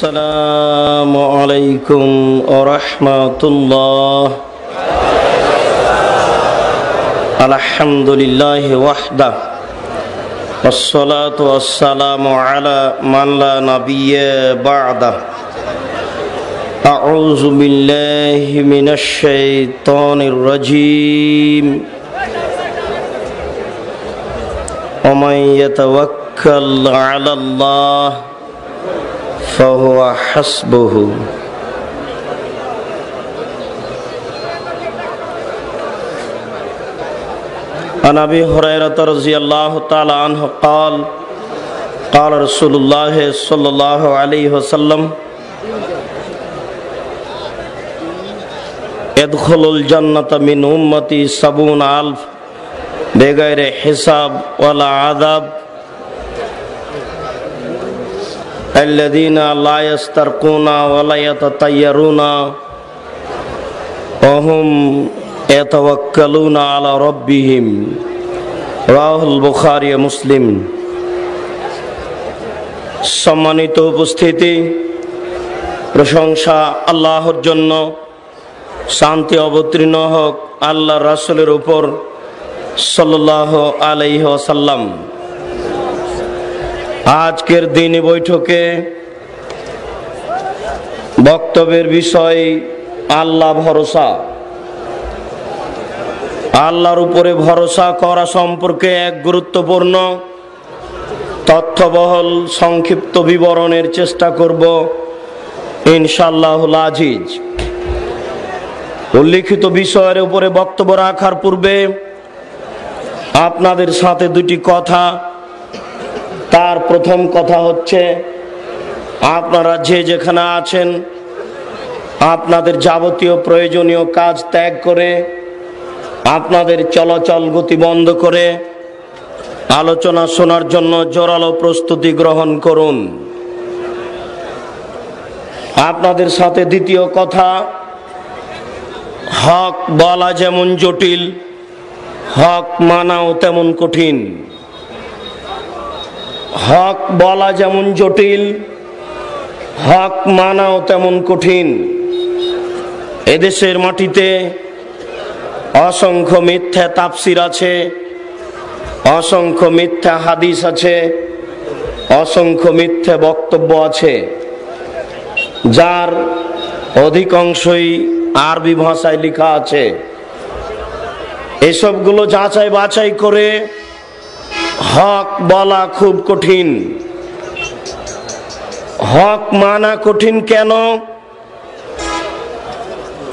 السلام عليكم ورحمة الله. الحمد لله وحده. والصلاة والسلام على من لا نبي بعده. أعوذ بالله من الشيطان الرجيم. ومن يتوكل على الله فهو حسبه. عن ابي هريره رضي الله تعالى عنه قال قال رسول الله صلى الله عليه وسلم يدخل الجنة من أمتي سبعون ألف بغير حساب ولا عذاب۔ الذين لا يسترقون ولا يتطيرون وهم يتوكلون على ربهم রাহুল বুখারি মুসলিম সম্মানিত উপস্থিতি প্রশংসা আল্লাহর জন্য শান্তি অবতীর্ণ হোক আল্লাহ রাসুলের উপর সাল্লাহ আলাইহ সাল্লাম আজকের দিন বৈঠকে বক্তব্যের বিষয় আল্লাহ ভরসা। আল্লাহর উপরে ভরসা করা সম্পর্কে এক গুরুত্বপূর্ণ তথ্যবহল সংক্ষিপ্ত বিবরণের চেষ্টা করব ইনশাল্লাহুল আজিজ। উল্লিখিত বিষয়ের উপরে বক্তব্য রাখার পূর্বে আপনাদের সাথে দুটি কথা তার প্রথম কথা হচ্ছে, আপনারা যে যেখানে আছেন, আপনাদের যাবতীয় প্রয়োজনীয় কাজ ত্যাগ করে, আপনাদের চলাচল গতি বন্ধ করে, আলোচনা শোনার জন্য জোরালো প্রস্তুতি গ্রহণ করুন। আপনাদের সাথে দ্বিতীয় কথা, হক বলা যেমন জটিল, হক মানাও তেমন কঠিন। হক বলা যেমন জটিল, হক মানাও তেমন কঠিন। এদেশের মাটিতে অসংখ্য মিথ্যা তাপসির আছে, অসংখ্য মিথ্যা হাদিস আছে, অসংখ্য মিথ্যা বক্তব্য আছে, যার অধিকাংশই আরবি ভাষায় লেখা আছে। এসবগুলো যাচাই বাছাই করে হক বলা খুব কঠিন। হক মানা কঠিন কেন?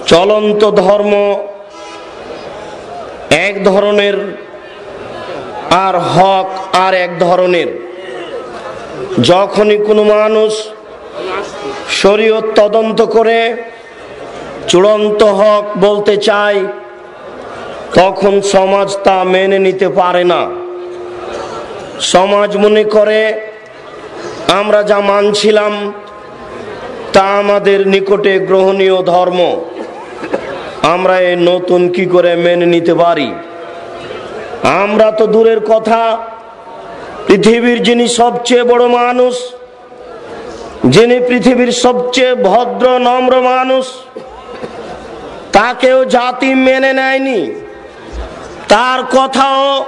চলন্ত ধর্ম এক ধরনের আর হক আর এক ধরনের। যখনই কোনো মানুষ শরীয়ত তদন্ত করে চূড়ান্ত হক বলতে চায়, তখন সমাজ তা মেনে নিতে পারে না। সমাজ মনে করে, আমরা যা মানছিলাম তা আমাদের নিকটে গ্রহণীয় ধর্ম। আমরা এ নতুন কি করে মেনে নিতে পারি? আমরা তো দূরের কথা, পৃথিবীর যিনি সবচেয়ে বড় মানুষ, যিনি পৃথিবীর সবচেয়ে ভদ্র, নম্র মানুষ, তাকেও জাতি মেনে নেয়নি। তার কথাও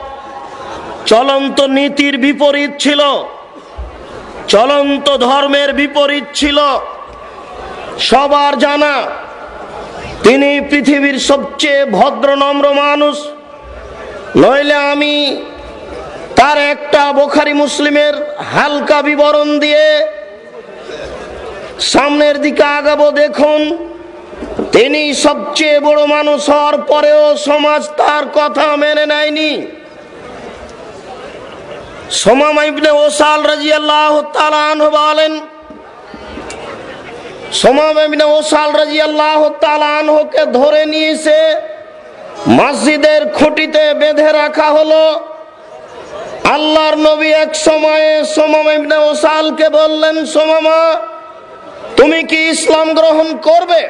চলন্ত নীতির বিপরীত ছিল। চলন্ত ধর্মের বিপরীত ছিল। সবার জানা, তিনি পৃথিবীর সবচেয়ে ভদ্র, নম্র মানুষ। নইলে আমি তার একটা বোখারি মুসলিমের হালকা বিবরণ দিয়ে সামনের দিকে আগাবো। দেখুন, তিনি সবচেয়ে বড় মানুষ হওয়ার পরেও সমাজ তার কথা মেনে নেয়নি। ওসাল তাআলা বলেন ওসাল আনহুকে ধরে নিয়েছে, মসজিদের খুঁটিতে বেঁধে রাখা হলো। আল্লাহর নবী এক সময়ে সোমাম ওসালকে বললেন, সোমামা, তুমি কি ইসলাম গ্রহণ করবে?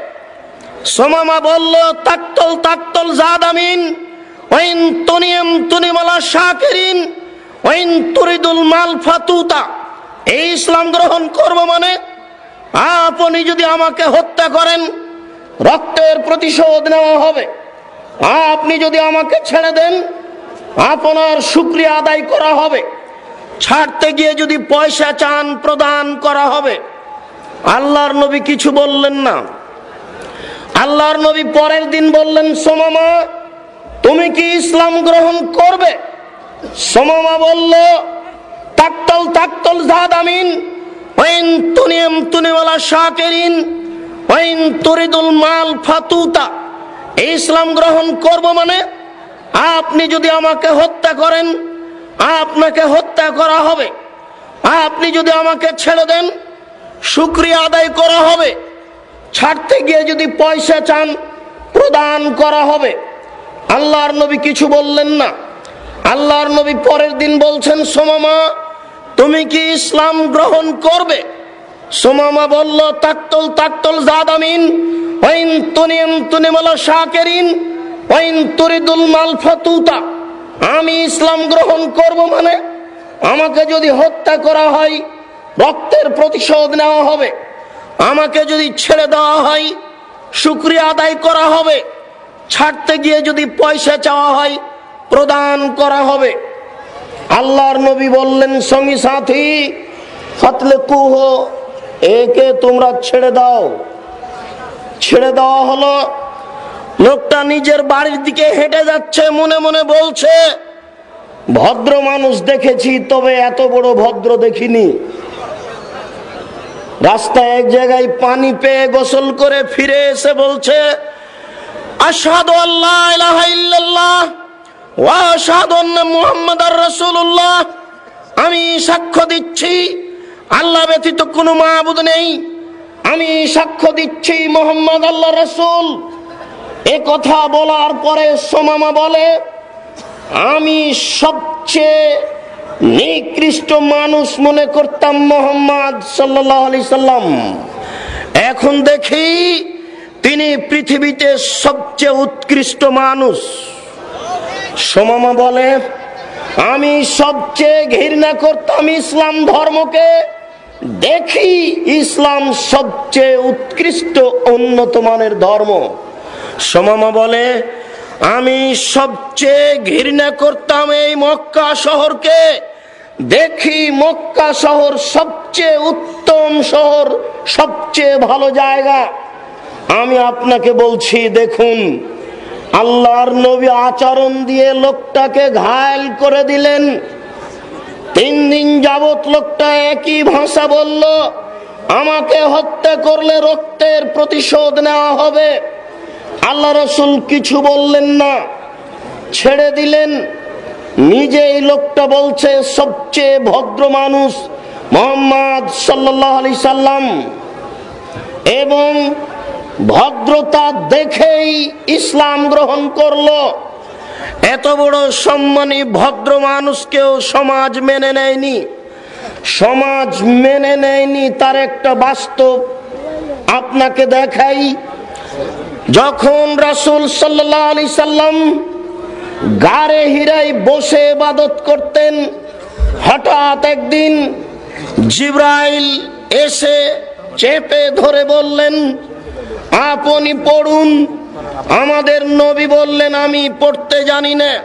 সোমামা বলল, তাক্তল তাক্তল জাদ আমিন তুনিয়াম তুনিমালা শাকিরিন মাল ফাতুতা। এই ইসলাম গ্রহণ করব মানে আপনি যদি আমাকে হত্যা করেন, রক্তের প্রতিশোধ নেওয়া হবে। আপনি যদি আমাকে ছেড়ে দেন, আপনার শুক্রিয়া আদায় করা হবে। ছাড়তে গিয়ে যদি পয়সা চান প্রদান করা হবে। আল্লাহর নবী কিছু বললেন না। আল্লাহর নবী পরের দিন বললেন সোমামা তুমি কি ইসলাম গ্রহণ করবে? সোমামা বলল, তাকতল তাকতল জাদ আমিন। ওয়াইন তুনিয়াম তুনিওয়ালা শাকেরিন। ওয়াইন তুরিদুল মাল ফাতুতা। ইসলাম গ্রহণ করব মানে আপনি যদি আমাকে হত্যা করেন, আপনাকে হত্যা করা হবে। আপনি যদি আমাকে ছেড়ে দেন শুক্রিয়া আদায় করা হবে। ছাড়তে গিয়ে যদি পয়সা চান, প্রদান করা হবে। আল্লাহর নবী কিছু বললেন না। আল্লাহর নবী পরের দিন বলছেন, সোমামা, তুমি কি ইসলাম গ্রহণ করবে? সোমামা বলল, তাকতল তাকতল জাদামিন, ওয়াইন তুনিম তুনিমালা শাকেরিন, ওয়াইন তুরিদুল মাল ফাতুতা। আমি ইসলাম গ্রহণ করব মানে আমাকে যদি হত্যা করা হয়, রক্তের প্রতিশোধ নেওয়া হবে, আমাকে যদি ছেড়ে দেওয়া হয়, শুক্রিয়া আদায় করা হবে, ছাড়তে গিয়ে যদি পয়সা চাওয়া হয় প্রদান করা হবে। আল্লাহর নবী বললেন, সঙ্গী সাথী, ফাতলে কুহ, একে তোমরা ছেড়ে দাও। ছেড়ে দেওয়া হলো। লোকটা নিজের বাড়ির দিকে হেঁটে যাচ্ছে, মনে মনে বলছে, ভদ্র মানুষ দেখেছি, তবে এত বড় ভদ্র দেখিনি। রাস্তায় এক জায়গায় পানি পেয়ে গোসল করে ফিরে এসে বলছে আসাদু আল্লাহ আমি সাক্ষ্য দিচ্ছি, আল্লাহ ব্যতীত কোনো মাবুদ নেই। আমি সাক্ষ্য দিচ্ছি মোহাম্মদ আল্লাহ রসুল। এ কথা বলার পরে সোমামা বলে, আমি সবচেয়ে নিকৃষ্ট মানুষ মনে করতাম মোহাম্মদ সাল্লাহ সাল্লাম। এখন দেখি, তিনি পৃথিবীতে সবচেয়ে উৎকৃষ্ট মানুষ। সোমামা বলে, আমি সবচেয়ে ঘৃণা করতাম ইসলাম ধর্মকে। দেখি ইসলাম সবচেয়ে উৎকৃষ্ট উন্নত মানের ধর্ম। সোমামা বলে, আমি সবচেয়ে ঘৃণা করতাম এই মক্কা শহরকে। দেখি মক্কা শহর সবচেয়ে উত্তম শহর, সবচেয়ে ভালো জায়গা। আমি আপনাকে বলছি, দেখুন আল্লাহর নবী আচরণ দিয়ে লোকটাকে ঘায়ল করে দিলেন। তিন দিন যাবত লোকটা একই ভাষা বলল, আমাকে হত্যা করলে রক্তের প্রতিশোধ নেওয়া হবে। আল্লাহ রসুল কিছু বললেন না, ছেড়ে দিলেন। নিজেই লোকটা বলছে, সবচেয়ে ভদ্র মানুষ মোহাম্মদ সাল্লাহ আলি সাল্লাম এবং ভদ্রতা দেখেই ইসলাম গ্রহণ করল। এত বড় সম্মানী ভদ্র মানুষকেও সমাজ মেনে নেয়নি। সমাজ মেনে নেয়নি তার একটা বাস্তব। আপনাকে দেখাই, যখন রাসুল সাল্লাহ সাল্লাম গারে হিরাই বসে ইবাদত করতেন, হঠাৎ একদিন জিব্রাইল এসে চেপে ধরে বললেন আপনি পড়ুন। আমাদের নবী বললেন, আমি পড়তে জানি না।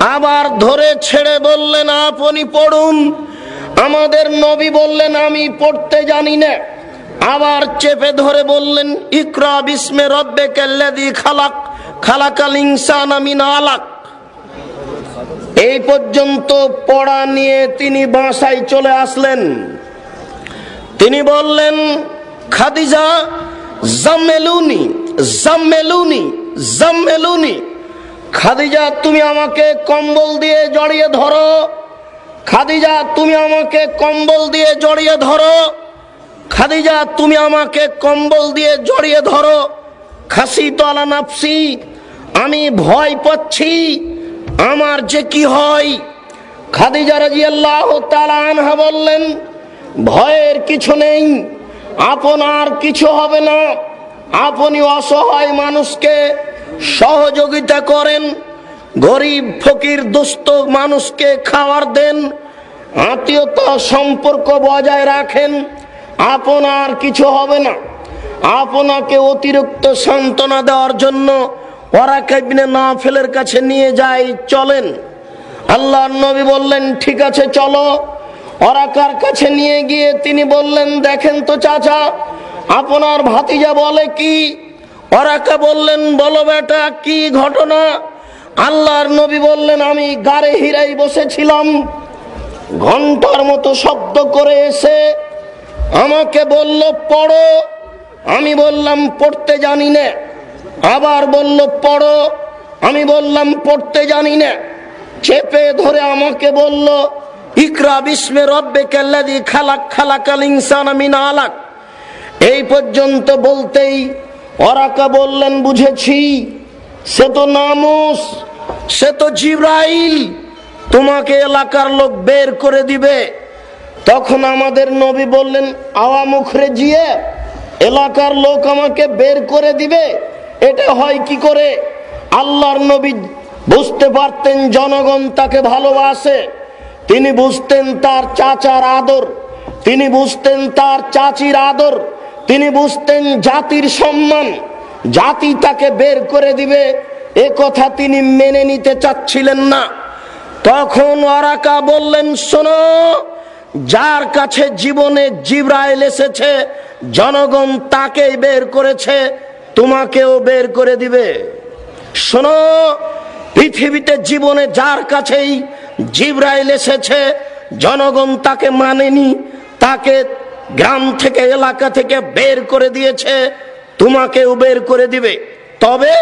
আবার ধরে ছেড়ে বললেন, আপনি পড়ুন। আমাদের নবী বললেন, আমি পড়তে জানি না। আবার চেপে ধরে বললেন, ইকরা বিস্মে রব্বে কেল্লাদি খালাক, খালাকাল ইনসান আমিন আলাক। এই পর্যন্ত পড়া নিয়ে তিনি বাসায় চলে আসলেন। তিনি বললেন, খাদিজা জামেলুনি জামেলুনি জামেলুনি। খাদিজা, তুমি আমাকে কম্বল দিয়ে জড়িয়ে ধরো। খাদিজা, তুমি আমাকে কম্বল দিয়ে জড়িয়ে ধরো। খাদিজা, তুমি আমাকে কম্বল দিয়ে জড়িয়ে ধরো। খাসি তো আলা নাফসি, আমি ভয় পাচ্ছি, আমার যে কি হয়? খাদিজা রাজি আল্লাহ আনহা বললেন, ভয়ের কিছু নেই। আপনার কিছু হবে না। আপনি অসহায় মানুষকে সহযোগিতা করেন, গরিব, ফকির, দুস্থ মানুষকে খাওয়ার দেন, আত্মীয়তা সম্পর্ক বজায় রাখেন, আপনার কিছু হবে না। আপনাকে অতিরিক্ত সান্ত্বনা দেওয়ার জন্য ওরা কেবিনে না ফেলের কাছে নিয়ে যায়, চলেন। আল্লাহ নবী বললেন, ঠিক আছে, চলো। অরাকার কাছে নিয়ে গিয়ে তিনি বললেন দেখেন তো চাচা আপনার ভাতিজা বলে কি অরাকা বললেন বলো বেটা কি ঘটনা আল্লাহর নবী বললেন আমি গাড়ে হিরাই বসেছিলাম ঘণ্টার মতো শব্দ করে এসে আমাকে বলল, পড়ো। আমি বললাম, পড়তে জানি না। আবার বলল, পড়ো। আমি বললাম, পড়তে জানি না। চেপে ধরে আমাকে বলল ইকরা বিস্মে রব্বে কেল্লাদি খালাক, খালাকাল ইনসান আমিন আলাক। এই পর্যন্ত বলতেই অরাকা বললেন, বুঝেছি, সে তো নামুস, সে তো জিব্রাইল, তোমাকে এলাকার লোক বের করে দিবে। তখন আমাদের নবী বললেন, আওয়া মুখরে জিয়ে, এলাকার লোক আমাকে বের করে দিবে। এটা হয় কি করে? আল্লাহর নবী বুঝতে পারতেন, জনগণ তাকে ভালোবাসে। তিনি বুঝতেন তার চাচার আদর, তিনি বুঝতেন তার চাচির আদর, তিনি বুঝতেন জাতির সম্মান। জাতি তাকে বের করে দিবে, এ কথা তিনি মেনে নিতে চাচ্ছিলেন না। তখন ওরাকা বললেন, শোনো, যার কাছে জীবনে জিব্রাইল এসেছে, জনগণ তাকেই বের করেছে, তোমাকেও বের করে দিবে। শোনো, পৃথিবীতে জীবনে যার কাছেই জিব্রাইল এসেছে, জনগণ তাকে মানেনি, তাকে গ্রাম থেকে, এলাকা থেকে বের করে দিয়েছে, তোমাকেও বের করে দিবে। তবে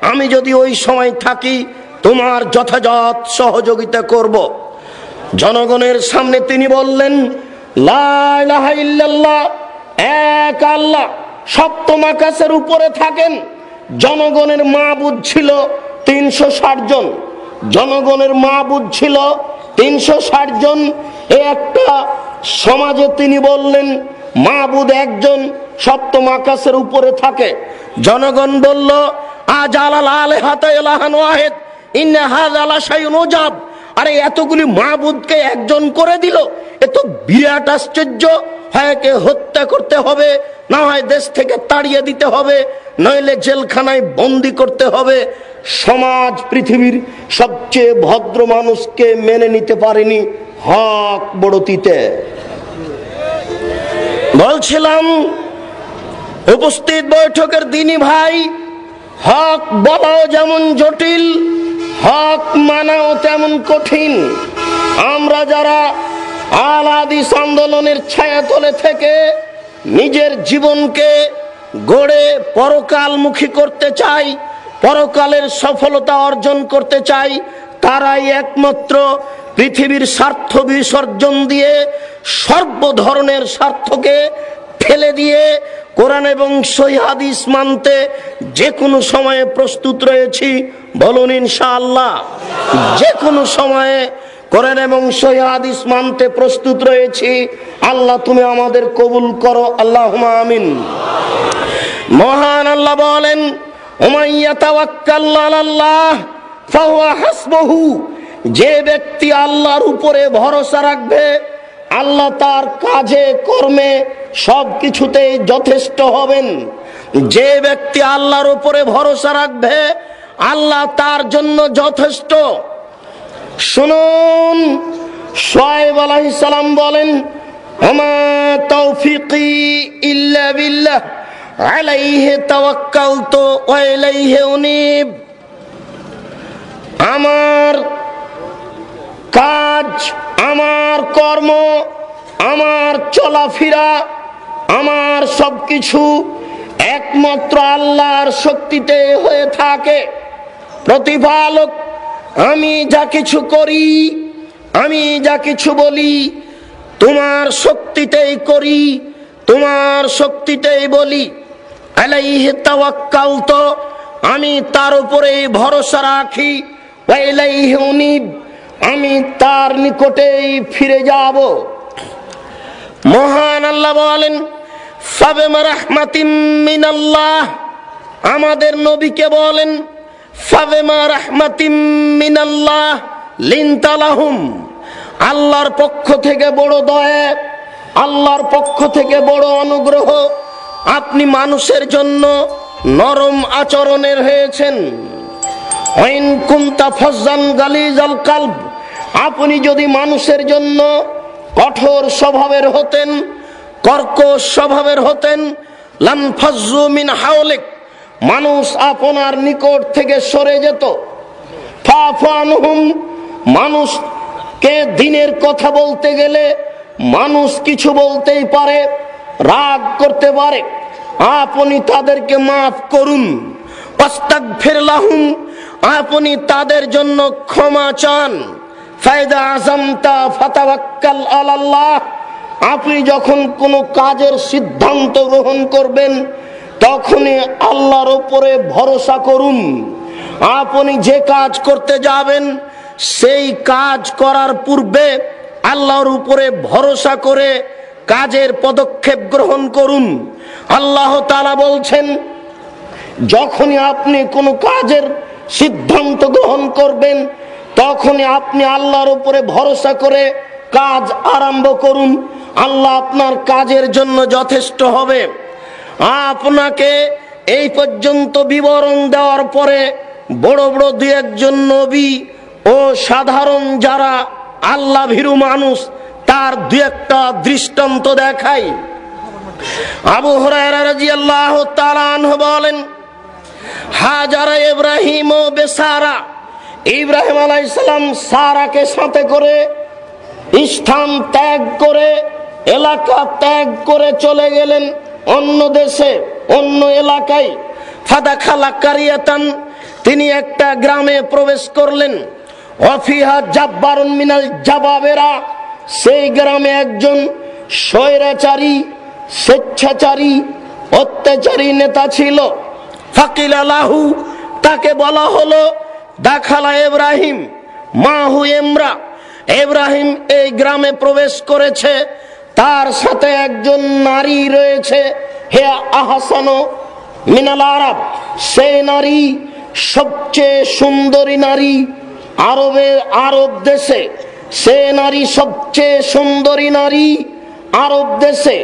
আমি যদি ওই সময় থাকি, তোমার যথাযথ সহযোগিতা করব। জনগণের সামনে তিনি বললেন এক আল্লাহ, সপ্তম আকাশের উপরে থাকেন। জনগণের মা ছিল তিনশো জন। জনগণের মা ছিল তিনশো ষাট জন। একটা সমাজে তিনি বললেন মাহবুদ একজন সপ্তম আকাশের উপরে থাকে। জনগণ বলল আজ আলাল আলে হাতে ইন্না হাজ আলা শাইন ওজাব আরে এতগুলি মাহবুদকে একজন করে দিল, এ তো বিরাট আশ্চর্য। হয় হত্যা করতে হবে, না হয় দেশ থেকে তাড়িয়ে দিতে হবে, নইলে জেলখানায় বন্দি করতে হবে। সমাজ পৃথিবীর সবচেয়ে ভদ্র মানুষকে মেনে নিতে পারেনি হক বড়তিতে। বলছিলাম, উপস্থিত বৈঠকের দিনই ভাই, হক বলাও যেমন জটিল হক মানাও তেমন কঠিন। আমরা যারা আলাদিস আন্দোলনের ছায়াতলে থেকে নিজের জীবনকে গড়ে পরকালমুখী করতে চাই, পরকালের সফলতা অর্জন করতে চাই, তারাই একমাত্র পৃথিবীর স্বার্থ বিসর্জন দিয়ে সর্ব ধরনের স্বার্থকে ফেলে দিয়ে কোরআন এবং সহিহাদিস মানতে যে কোনো সময়ে প্রস্তুত রয়েছি, বলুন ইনশাআল্লাহ। যে কোনো সময়ে কোরআন এবং সহিহাদিস মানতে প্রস্তুত রয়েছি, আল্লাহ তুমি আমাদের কবুল করো আল্লাহ আমিন। মহান আল্লাহ বলেন যে ব্যক্তি আল্লাহর উপরে ভরসা রাখবে আল্লাহ তার কাজে, কর্মে সব কিছুতেই যথেষ্ট হবেন। যে ব্যক্তি আল্লাহর উপরে ভরসা রাখবে, আল্লাহ তার জন্য যথেষ্ট। শুনুন সোয়েব সালাম বলেন আমা কাজ, আমার কর্ম, আমার চলাফেরা, আমার সবকিছু একমাত্র আল্লাহর শক্তিতে হয়ে থাকে। প্রতিপালক, আমি যা কিছু করি, আমি যা কিছু বলি, তোমার শক্তিতেই করি, তোমার শক্তিতেই বলি। আলাইহি তাওয়াক্কাল তো আমি তার উপরে ভরসা রাখি। ওয়াইলাইহি উনিব। আমি তার নিকটেই ফিরে যাব। মহান আল্লাহ বলেন মিনাল্লাহ। আমাদের নবীকে বলেন মিনাল্লাহ লিনতালাহুম। আল্লাহর পক্ষ থেকে বড় দয়া, আল্লাহর পক্ষ থেকে বড় অনুগ্রহ। আপনি মানুষের জন্য নরম আচরণের হয়েছেন। গালিজ আল কালব। আপনি যদি মানুষের জন্য কঠোর স্বভাবের হতেন, কর্কশ স্বভাবের হতেন লানফাজ্জু মিন হাওলিক, মানুষ আপনার নিকট থেকে সরে যেত। মানুষকে দিনের কথা বলতে গেলে মানুষ কিছু বলতেই পারে, রাগ করতে পারে। আপনি তাদেরকে মাফ করুন। আপনি তাদের জন্য ক্ষমা চান। আপনি যখন কোনো কাজের সিদ্ধান্ত গ্রহণ করবেন, তখনই আল্লাহর উপরে ভরসা করুন। আপনি যে কাজ করতে যাবেন, সেই কাজ করার পূর্বে আল্লাহর উপরে ভরসা করে কাজের পদক্ষেপ গ্রহণ করুন। আল্লাহ তালা বলছেন, যখনই আপনি কোনো কাজের সিদ্ধান্ত গ্রহণ করবেন তখনই আপনি আল্লাহর উপরে ভরসা করে কাজ আরম্ভ করুন। আল্লাহ আপনার কাজের জন্য যথেষ্ট হবে। আপনাকে এই পর্যন্ত বিবরণ দেওয়ার পরে বড় বড় দু একজন নবী ও সাধারণ যারা আল্লাহ ভীরু মানুষ, তার দু একটা দৃষ্টান্ত দেখাই। আবু হরাজি আল্লাহ বলেন, হাজারা ইব্রাহিম ও বেসারা ইব্রাহিম আলাইসালাম সারাকে সাথে করে স্থান ত্যাগ করে, এলাকা ত্যাগ করে চলে গেলেন অন্য দেশে, অন্য এলাকায়। ফাদা খালা কারিয়াতান, তিনি একটা গ্রামে প্রবেশ করলেন। অফিহা জাব্বারুন মিনাল জাবাবেরা, সেই গ্রামে একজন স্বৈরাচারী, স্বেচ্ছাচারী, অত্যাচারী নেতা ছিল। ফাকিল আলাহু তাকে বলা হলো দাখালা ইব্রাহিম, মাহু এমরা এব্রাহিম এই গ্রামে প্রবেশ করেছে। তার সাথে একজন নারী রয়েছে, হে আহাসানো মিনাল আরব। সেই নারী সবচেয়ে সুন্দরী নারী আরবের আরব দেশে। সে নারী সবচেয়ে সুন্দরী নারী আরব দেশে।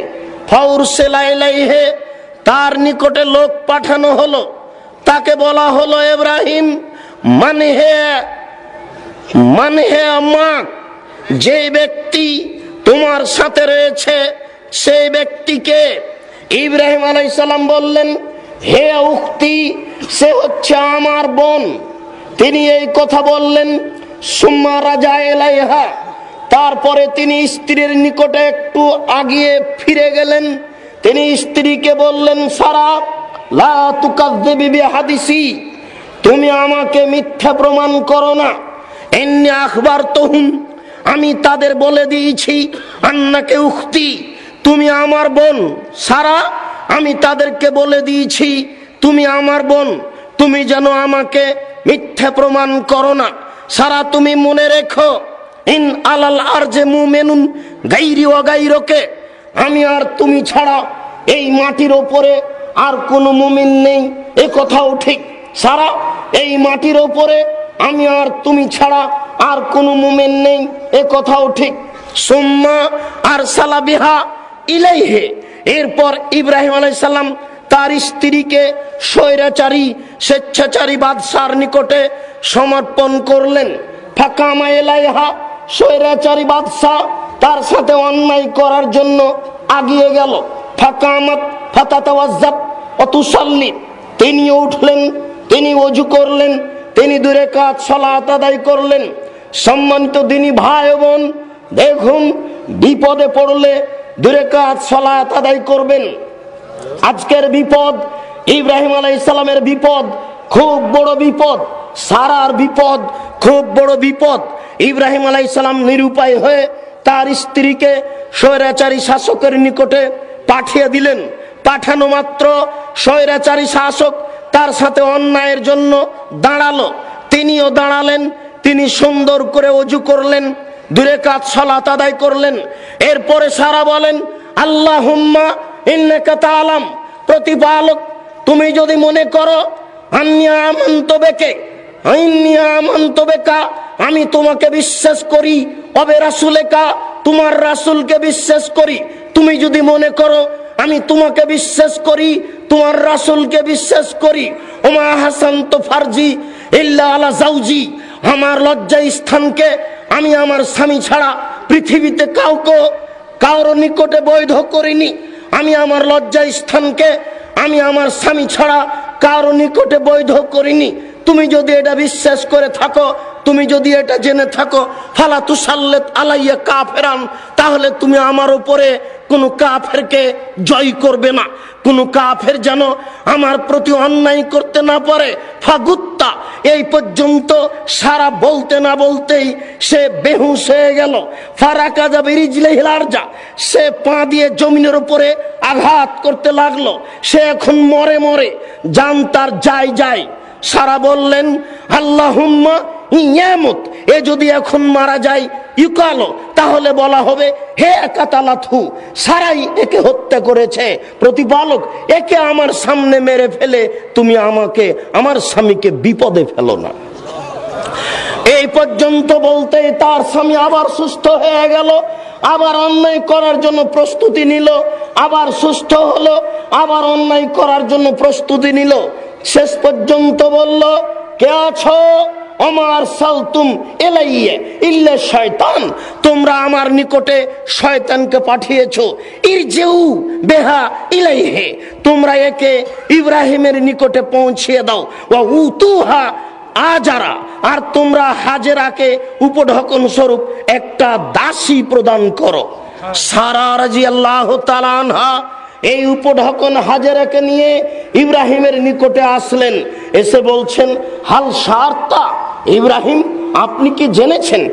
তার নিকটে লোক পাঠানো হলো। তাকে বলা হলো ইব্রাহিম মানে হে মানে হে মা যে ব্যক্তি তোমার সাথে রয়েছে, সেই ব্যক্তিকে ইব্রাহিম আলাইসাল্লাম বললেন, হে উক্তি, সে হচ্ছে আমার বোন। তিনি এই কথা বললেন, সুম্মা রাজা এলাইহা। তারপরে তিনি স্ত্রীর নিকটে একটু আগিয়ে ফিরে গেলেন। তিনি স্ত্রীকে বললেন সারা লা তুকাদ্দিবি হাদিসি তুমি আমাকে মিথ্যা প্রমাণ করো না। এমনি আখবার তহুম আমি তাদের বলে দিয়েছি, আন্নাকে উক্তি তুমি আমার বোন, সারা আমি তাদেরকে বলে দিয়েছি, তুমি আমার বোন, তুমি যেন আমাকে মিথ্যা প্রমাণ করো না। সারা তুমি মনে রেখো, ইন আলাল আর যে মু মেনুন গাইরি ও গাইরকে, আমি আর তুমি ছাড়া এই মাটির ওপরে আর কোনো মুমিন নেই। এ কথাও ঠিক। সারা এই মাটির ওপরে আমি আর তুমি ছাড়া আর কোনো মুমেন নেই। এ কথাও ঠিক। সোম্মা আর সালাবিহা ইলাইহে। এরপর ইব্রাহিম আলাইসাল্লাম তার স্ত্রীকে স্বৈরাচারী, স্বেচ্ছাচারী বাদশার নিকটে সমর্পণ করলেন। ফাঁকামা এলাইহা স্বৈরাচারী বাদশাহ তার সাথে অন্যায় করার জন্য আগিয়ে গেল। ফাঁকামাত ফাতাতাওয়াজ্জাব অতুসাল্লি। তিনিও উঠলেন তিনি অজু করলেন, তিনি দূরে কাজ সলাত আদায় করলেন। সম্মানিত দিনী ভাই বোন, দেখুন, বিপদে পড়লে দূরে কাজ সলাত আদায় করবেন। আজকের বিপদ, ইব্রাহিম আলাই ইসলামের বিপদ, খুব বড় বিপদ, সারার বিপদ, খুব বড় বিপদ। ইব্রাহিম আলাই ইসলাম নিরুপায় হয়ে তার স্ত্রীকে স্বৈরাচারী শাসকের নিকটে পাঠিয়ে দিলেন। পাঠানো মাত্র স্বৈরাচারী শাসক তার সাথে অন্যায়ের জন্য দাঁড়াল। তিনিও দাঁড়ালেন, তিনি সুন্দর করে অজু করলেন, দূরে কাজ সলাত আদায় করলেন। এরপরে সারা বলেন আল্লাহ হুম্মা আলাম প্রতিপালক, তুমি যদি মনে করো আমি তোমাকে বিশ্বাস করি, অবে রাসুলেকা, তোমার রাসুলকে বিশ্বাস করি। তুমি যদি মনে করো আমি তোমাকে বিশ্বাস করি, তোমার রাসুলকে বিশ্বাস করি। ওমা হাসান তো ফার্জি, ইল্লা আলা জাউজি আমার লজ্জা স্থানকে আমি আমার স্বামী ছাড়া পৃথিবীতে কাউকে, কারও নিকটে বৈধ করিনি। আমি আমার লজ্জা স্থানকে আমি আমার স্বামী ছাড়া কারও নিকটে বৈধ করিনি। তুমি যদি এটা বিশ্বাস করে থাকো তুমি যদি এটা জেনে থাকো, ফালা তুসাল্লেত আলাইয়া কাফেরান, তাহলে তুমি আমার উপরে কোনো কাফেরকে জয় করবে না। কোনো কাফের যেন আমার প্রতি অন্যায় করতে না পারে। ফাগুত্তা, এই পর্যন্ত সারা বলতে না বলতেই সে বেহুশ হয়ে গেল। ফারাকা যাবে রিজলে হিলার যা সে পা দিয়ে জমিনের উপরে আঘাত করতে লাগল। সে এখন মরে মরে, জান তার যায় যায়। সারা বললেন, আল্লাহুম্মা ইয়ামত এ যদি এখন মারা যায় ইউকালো তাহলে বলা হবে, হে কাতালাথু সারাই একে হত্যা করেছে। প্রতিপালক, একে আমার সামনে মেরে ফেলে, তুমি আমাকে, আমার স্বামীকে বিপদে ফেলো না। এই পর্যন্ত বলতে তার স্বামী আবার সুস্থ হয়ে গেল, আবার অন্যায় করার জন্য প্রস্তুতি নিল, আবার সুস্থ হলো, আবার অন্যায় করার জন্য প্রস্তুতি নিল। শেষ পর্যন্ত বলল, কে আছো? আমার সালতুম এলাইয়ে, ইল্লে শয়তান, তোমরা আমার নিকটে শয়তানকে পাঠিয়েছো ইর যেউ বেহা ইলাইহে, তোমরা একে ইব্রাহিমের নিকটে পৌঁছিয়ে দাও ও উতুহা আজারা, আর তোমরা হাজেরাকে উপঢকন স্বরূপ একটা দাসী প্রদান করো। সারা রাজি আল্লাহ তালানহা এই উপঢকন হাজেরাকে নিয়ে ইব্রাহিমের নিকটে আসলেন, এসে বলছেন, হাল সার্তা? ইব্রাহিম, আপনি কি জেনেছেন?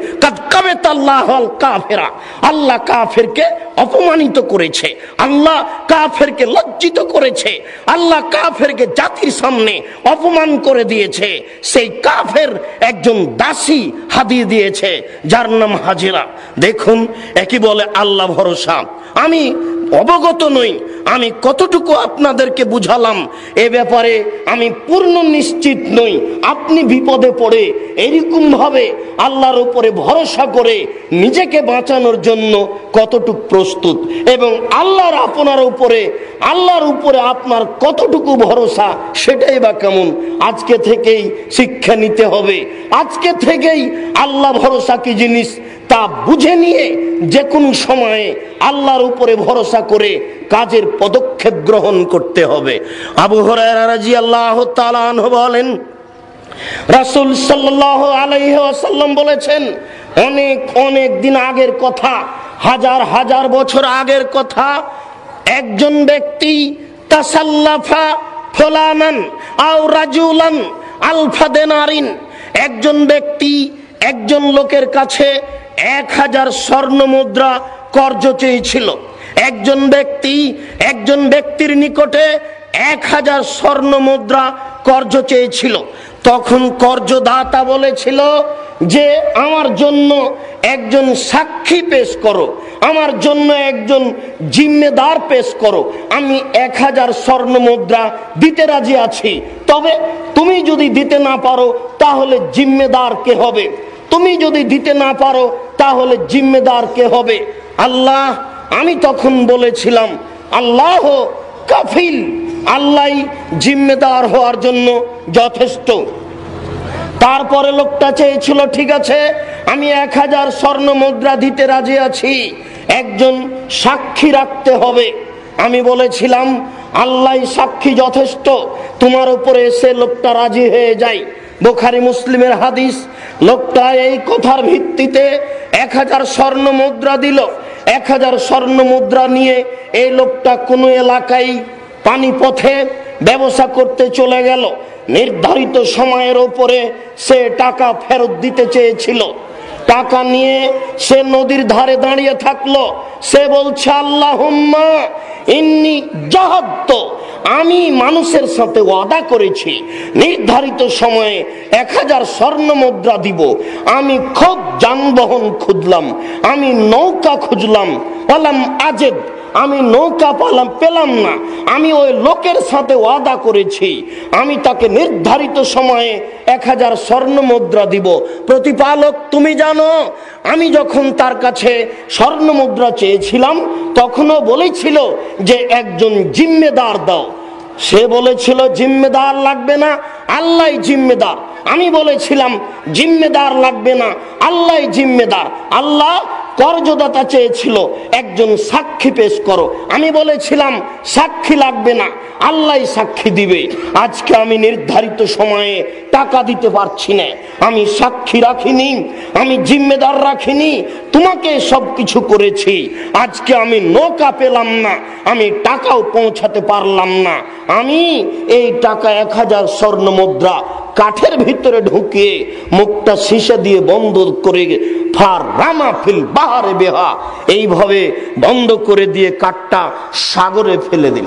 কাফেরা। আল্লাহ কাফেরকে অপমানিত করেছে। আল্লাহ কাফেরকে লজ্জিত করেছে। আল্লাহ কাফেরকে জাতির সামনে অপমান করে দিয়েছে। সেই কাফের একজন দাসী হাদিয়ে দিয়েছে, যার নাম হাজিরা। দেখুন একই বলে? আল্লাহ ভরসা। আমি অবগত নই। আমি কতটুকু আপনাদেরকে বুঝালাম, এ ব্যাপারে আমি পূর্ণ নিশ্চিত নই। আপনি বিপদে পড়ে এরকম ভাবে আল্লাহর উপরে ভরসা করে নিজেকে বাঁচানোর জন্য কতটুকু প্রস্তুত। এবং আল্লাহর আপনার উপরে, আল্লাহর উপরে আপনার কতটুকু ভরসা, সেটাই বা কেমন? আজকে থেকেই শিক্ষা নিতে হবে। আজকে থেকেই আল্লাহ ভরসা কি জিনিস? তা বুঝে নিয়ে যে কোনো সময়ে আল্লাহর উপরে ভরসা করে কাজের পদক্ষেপ গ্রহণ করতে হবে। আবু হরাজি আল্লাহ বলেন, রাসুল সাল্লাহ আলাইসাল্লাম বলেছেন, অনেক অনেক দিন আগের কথা, হাজার হাজার বছর আগের কথা, একজন ব্যক্তি তাসাল্লাফা ফোলানান আও আলফা দেনারিন, একজন ব্যক্তি একজন লোকের কাছে এক হাজার স্বর্ণ মুদ্রা কর্জ চেয়েছিল একজন ব্যক্তি, একজন ব্যক্তির নিকটে এক হাজার স্বর্ণ মুদ্রা কর্জ চেয়েছিল তখন কর্জদাতা বলেছিল যে, আমার জন্য একজন সাক্ষী পেশ করো। আমার জন্য একজন জিম্মেদার পেশ করো। আমি এক হাজার স্বর্ণ মুদ্রা দিতে রাজি আছি। তবে তুমি যদি দিতে না পারো, তাহলে জিম্মেদার কে হবে। তুমি যদি দিতে না পারো, তাহলে জিম্মেদার কে হবে? আল্লাহ, আমি তখন বলেছিলাম, আল্লাহ কাফিল। আল্লাহ জিম্মেদার হওয়ার জন্য যথেষ্ট। তারপরে লোকটা চেয়েছিল, ঠিক আছে, আমি এক হাজার স্বর্ণ মুদ্রা দিতে রাজি আছি, একজন সাক্ষী রাখতে হবে। আমি বলেছিলাম আল্লাহ সাক্ষী যথেষ্ট, তোমার উপরে এসে লোকটা রাজি হয়ে যায়। বোখারি মুসলিমের হাদিস, লোকটা এই কথার ভিত্তিতে এক হাজার স্বর্ণ মুদ্রা দিল। এক হাজার স্বর্ণ মুদ্রা নিয়ে এই লোকটা কোনো এলাকায় পানি পথে ব্যবসা করতে চলে গেল। নির্ধারিত সময়ের ওপরে সে টাকা ফেরত দিতে চেয়েছিল। টাকা নিয়ে সে নদীর ধারে দাঁড়িয়ে থাকল। সে বলছে আল্লাহ ইন্নি জাহাদ্দ আমি মানুষের সাথে ওয়াদা করেছি। নির্ধারিত সময়ে এক হাজার স্বর্ণ মুদ্রা দিব। আমি খুব যানবাহন খুঁজলাম, আমি নৌকা খুঁজলাম। পালাম আজেদ, আমি নৌকা পালাম, পেলাম না। আমি ওই লোকের সাথে ওয়াদা করেছি। আমি তাকে নির্ধারিত সময়ে এক হাজার স্বর্ণ মুদ্রা দিব। প্রতিপালক, তুমি জানো, আমি যখন তার কাছে স্বর্ণ মুদ্রা চেয়েছিলাম, তখনও বলেছিল যে একজন জিম্মেদার দাও। সে বলেছিল, জিম্মেদার লাগবে না, আল্লাহ জিম্মেদার। আমি বলেছিলাম, জিম্মেদার লাগবে না, আল্লাহ জিম্মেদার। আল্লাহ কর্জদাতা চেয়েছিল, একজন সাক্ষী পেশ করো। আমি বলেছিলাম, সাক্ষী লাগবে না আল্লাহ সাক্ষী দিবে। আজকে আমি নির্ধারিত সময়ে টাকা দিতে পারছি না। আমি সাক্ষী রাখিনি, আমি জিম্মেদার রাখিনি, তোমাকে সব কিছু করেছি। আজকে আমি নৌকা পেলাম না, আমি টাকাও পৌঁছাতে পারলাম না। আমি এই টাকা এক হাজার স্বর্ণ মুদ্রা কাঠের ভিতরে ঢুকিয়ে মুখটা শিশে দিয়ে বন্ধ করে এইভাবে বন্ধ করে দিয়ে কাঠটা সাগরে ফেলে দিল।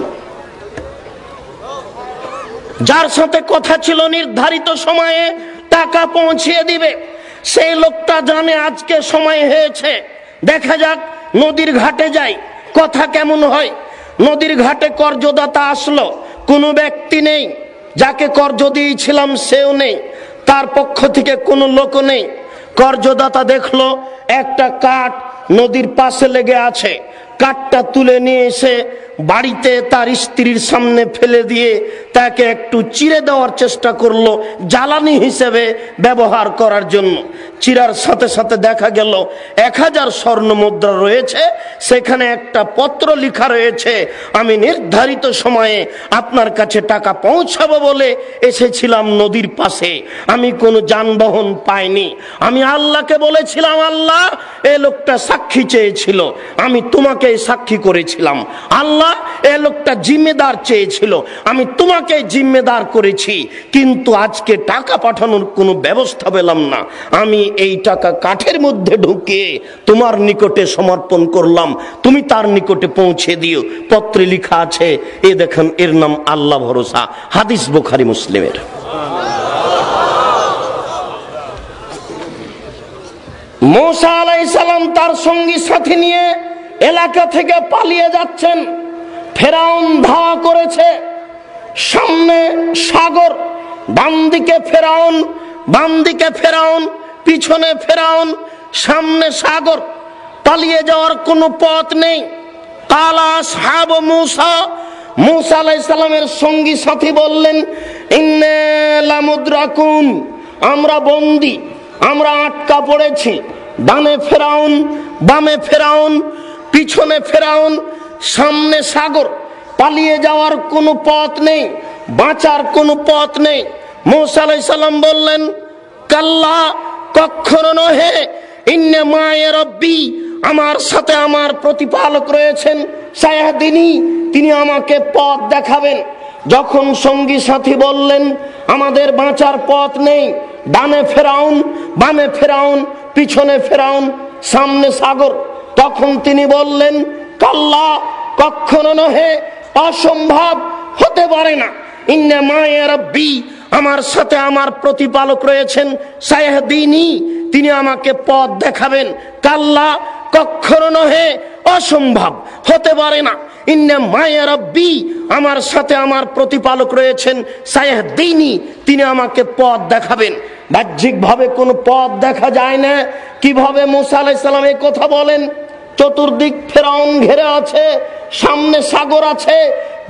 যার সাথে কথা ছিল নির্ধারিত সময়ে টাকা পৌঁছিয়ে দিবে। সেই লোকটা জানে আজকে সময় হয়েছে। দেখা যাক নদীর ঘাটে যাই। কথা কেমন হয়? নদীর ঘাটে কর্জদাতা আসলো। কোনো ব্যক্তি নেই। যাকে কর্জ দিয়েছিলাম সেও নেই। তার পক্ষ থেকে কোনো লোক নেই। কর্জদাতা দেখল একটা কাঠ নদীর পাশে লেগে আছে। কাঠটা তুলে নিয়ে এসে বাড়িতে তার স্ত্রীর সামনে ফেলে দিয়ে তাকে একটু চিরে দেওয়ার চেষ্টা করল জ্বালানি হিসেবে ব্যবহার করার জন্য। চিরার সাথে সাথে দেখা গেল এক হাজার স্বর্ণ মুদ্রা রয়েছে, সেখানে একটা পত্র লেখা রয়েছে, আমি নির্ধারিত সময়ে আপনার কাছে টাকা পৌঁছাবো বলে এসেছিলাম নদীর পাশে। আমি কোনো যানবাহন পাইনি। আমি আল্লাহকে বলেছিলাম, আল্লাহ, এ লোকটা সাক্ষী চেয়েছিল। আমি তোমাকে সাক্ষী করেছিলাম। আল্লাহ এ লোকটা জিম্মেদার চেয়েছিল। আমি তোমাকে জিম্মেদার করেছি। কিন্তু আজকে টাকা পাঠানোর কোনো ব্যবস্থা পেলাম না। আমি এই টাকা কাঠের মধ্যে ঢুকিয়ে তোমার নিকটে সমর্পণ করলাম। তুমি তার নিকটে পৌঁছে দিও। পত্রে লেখা আছে, এ দেখেন, এর নাম আল্লাহ ভরসা। হাদিস বুখারি মুসলিমের। মোসা আলাই সালাম তার সঙ্গী সাথী নিয়ে এলাকা থেকে পালিয়ে যাচ্ছেন। ফেরাউন ধাওয়া করেছে। সামনে সাগর বাম দিকে ফেরাউন বাম দিকে ফেরাউন, পিছনে ফেরাউন, সামনে সাগর। পালিয়ে যাওয়ার কোনো পথ নেই। মুসা সঙ্গী সাথী বললেন আমরা বন্দি, আমরা আটকা পড়েছি। ডানে ফেরাউন, বামে ফেরাউন পিছনে ফেরাউন, সামনে সাগর। পালিয়ে যাওয়ার কোনো পথ নেই, বাঁচার কোনো পথ নেই। মৌসালাই বললেন, কাল্লা, কখনো নহে। ইন্নে মায়ের রব্বি, আমার সাথে আমার প্রতিপালক রয়েছেন সায়াদিনী তিনি আমাকে পথ দেখাবেন। যখন সঙ্গী সাথী বললেন, আমাদের বাঁচার পথ নেই ডানে ফেরাউন, বামে ফেরাউন, পিছনে ফেরাউন, সামনে সাগর। তখন তিনি বললেন, কাল্লা, কখনো নহে, অসম্ভব হতে পারে না। ইন্না আমার সাথে আমার প্রতিপালক রয়েছেন, সায়াহদিনী, তিনি আমাকে পথ দেখাবেন। কাল্লা, কখনো নহে, অসম্ভব হতে পারে না। ইন্না মায়ের আমার সাথে আমার প্রতিপালক রয়েছেন, সায়াহদিনী, তিনি আমাকে পথ দেখাবেন। বাহ্যিকভাবে কোনো পথ দেখা যায় না। কীভাবে মুসা আলাইসালাম এই কথা বলেন? চতুর্দিক ফেরাউন ঘেরে আছে, সামনে সাগর আছে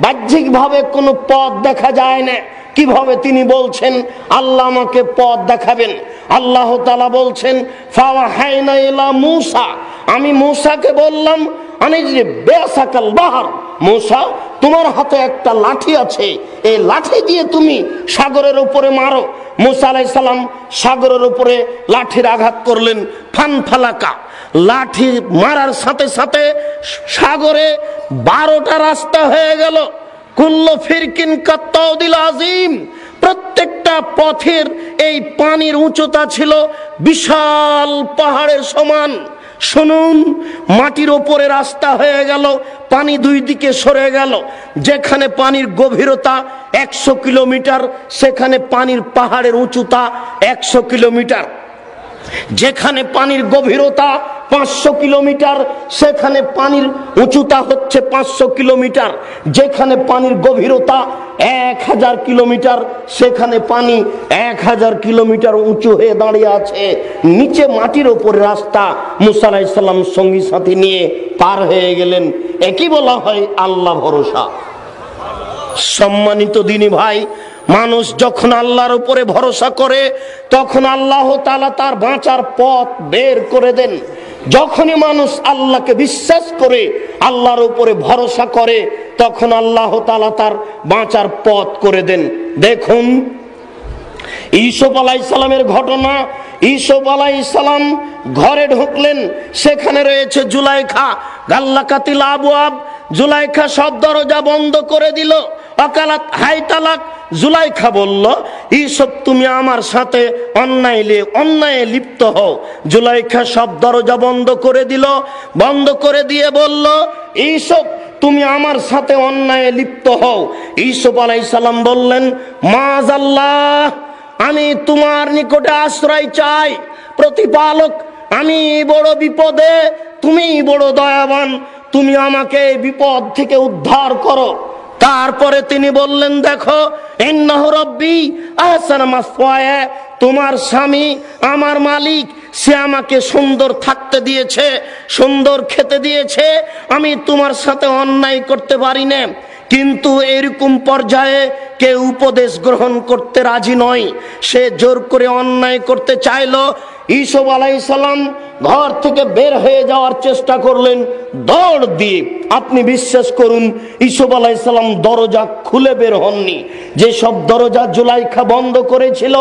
বাহ্যিক ভাবে কোনো পথ দেখা যায় না। কীভাবে তিনি বলছেন, আল্লাহ আমাকে পথ দেখাবেন। আল্লাহ তালা বলছেন মুসা। আমি মুসাকে বললাম আমি যে বেসাকাল বাহার। মূসা, তোমার হাতে একটা লাঠি আছে, এই লাঠি দিয়ে তুমি সাগরের উপরে মারো। মুসা আলাই সাগরের উপরে লাঠির আঘাত করলেন, ফান ফালাকা। লাঠি মারার সাথে সাথে সাগরে বারোটা রাস্তা হয়ে গেল। কুল্ল ফিরকিন আজিম প্রত্যেকটা পথের এই পানির উচ্চতা ছিল বিশাল পাহাড়ের সমান। শুনুন, মাটির ওপরে রাস্তা হয়ে গেল, পানি দুই দিকে সরে গেল। যেখানে পানির গভীরতা একশো কিলোমিটার, সেখানে পানির পাহাড়ের উঁচুতা একশো কিলোমিটার। যেখানে পানির গভীরতা পাঁচশো কিলোমিটার, সেখানে পানির উঁচুতা হচ্ছে পাঁচশো কিলোমিটার। যেখানে পানির গভীরতা এক হাজার কিলোমিটার, সেখানে পানি এক হাজার কিলোমিটার উঁচু হয়ে দাঁড়িয়ে আছে। নিচে মাটির ওপর রাস্তা মুসালাই সাল্লাম সঙ্গী সাথী নিয়ে পার হয়ে গেলেন। একই বলা হয়? আল্লাহ ভরসা। সম্মানিত দিনী ভাই মানুষ যখন আল্লাহর উপরে ভরসা করে, তখন আল্লাহ তালা তার বাঁচার পথ বের করে দেন। যখনই মানুষ আল্লাহকে বিশ্বাস করে, আল্লাহর উপরে ভরসা করে, তখন আল্লাহ তালা তার বাঁচার পথ করে দেন। দেখুন ইসব আলাই সালামের ঘটনা। ইসব আলাই সালাম ঘরে ঢুকলেন, সেখানে রয়েছে জুলাইখা। গাল্লা কাতিল আবু আব জুলাইখা সব দরজা বন্ধ করে দিল। অকালাত হাই তালাক, জুলাইখা বলল, এইসব তুমি আমার সাথে অন্যায় অন্যায় লিপ্ত হও। জুলাইখা সব দরজা বন্ধ করে দিল, বন্ধ করে দিয়ে বলল, এইসব তুমি আমার সাথে অন্যায় লিপ্ত হও। ইসব আলাই সালাম বললেন মাজ আল্লাহ আমি তোমার নিকটে আশ্রয় চাই। প্রতিপালক, আমি বড় বিপদে তুমি বড় দয়াবান। তুমি আমাকে বিপদ থেকে উদ্ধার করো। তারপরে তিনি বললেন, দেখো রব্বি তোমার স্বামী আমার মালিক, সে আমাকে সুন্দর থাকতে দিয়েছে, সুন্দর খেতে দিয়েছে, আমি তোমার সাথে অন্যায় করতে পারি না। কিন্তু এরকম পর্যায়ে কেউ উপদেশ গ্রহণ করতে রাজি নয়। সে জোর করে অন্যায় করতে চাইল ইসব আলাই সালাম ঘর থেকে বের হয়ে যাওয়ার চেষ্টা করলেন। দৌড় দিয়ে আপনি বিশ্বাস করুন ইসব আলাই সালাম দরজা খুলে বের হননি। যে সব দরজা জুলাইখা বন্ধ করেছিল,